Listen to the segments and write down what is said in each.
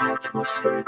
اتمسفر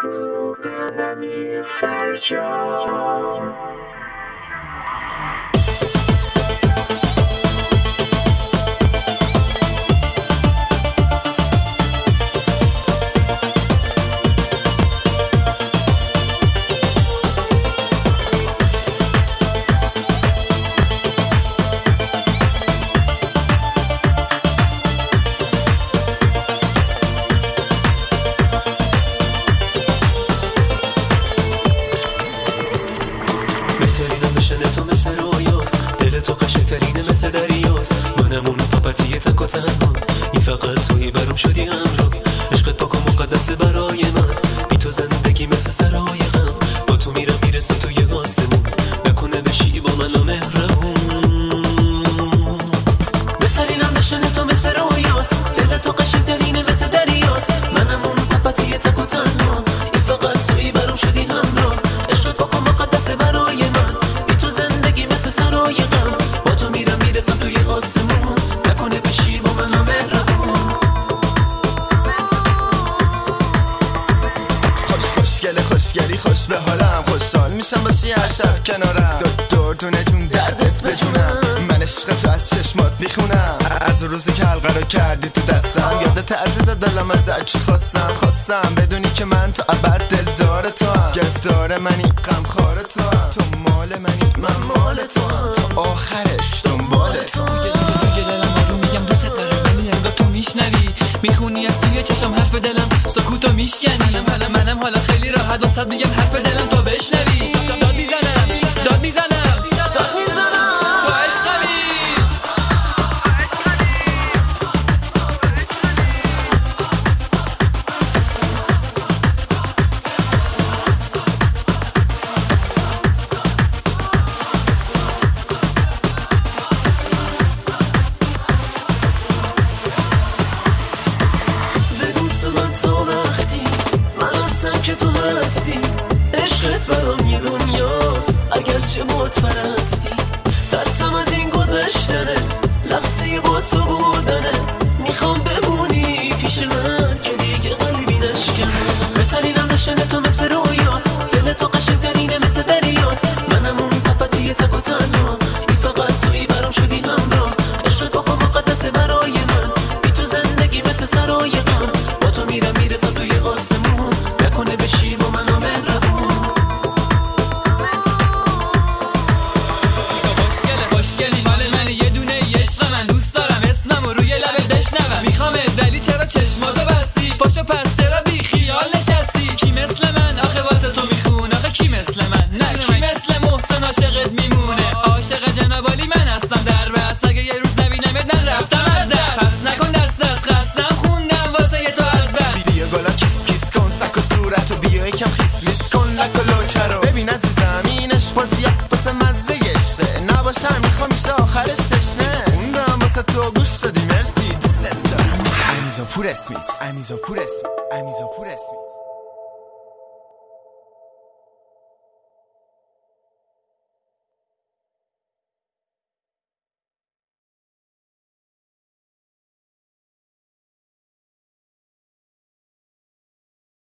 بشن تو مثل رویاست دل تو قشنگترینه مثل دریاست. منم اون پاپتی تک و تنها. این فقط توی برام شدی همراه عشقت پاک و مقدسه برای من. بی تو زندگی مثل سرای غم. با تو میرم می‌رسه توی خوش به حالم خوشحال میشم باشی هر شب کنارم. دو دردونه جون دردت بجونم. من عشق تو از چشمات می‌خونم. از روزی که حلقه رو کردی تو دستم. یادت عزیز دلم از چی خواستم. خواستم بدونی که من تا ابد دلدار تو هم گرفتار منی غم خار تو هم تو مال منی من مال تو هم تا آخرش دنبال تو. توی دلم رو میگم دوست دارم تو میشنوی. می‌خونی از توی چشم حرف دلم سکوتو میشکنی. حالا خیلی راحت واسط میگم حرف دلم تو بشنوی. اگرچه موت پرستی ترسم از این گذشتنه لحظه با تو بودنه چرا چشماتو بستی؟ پاشو پس چرا بی خیال نشستی؟ کی مثل من؟ آخه واسه تو می‌خونه آخه کی مثل من؟ نه کی مثل محسن عاشقت میمونه؟ عاشق جنابالی من هستم. در بس اگه یه روز نبینمت من رفتم از دست. پس نکن دست دست خستم. خوندم واسه تو از بس. بیا بالا کیس کیس کن. سک و صورتو بیا یکم خیس لیس کن. لک و لوچه رو. ببین عزیزم اینش بازی واسه مزه گشته. نباشم می‌خوام میشه آخرش تشنه. خوندم واسه تو گوش دادی. مرسی. Misanthropoulos Smith. À Misanthropoulos Smith. À Misanthropoulos Smith.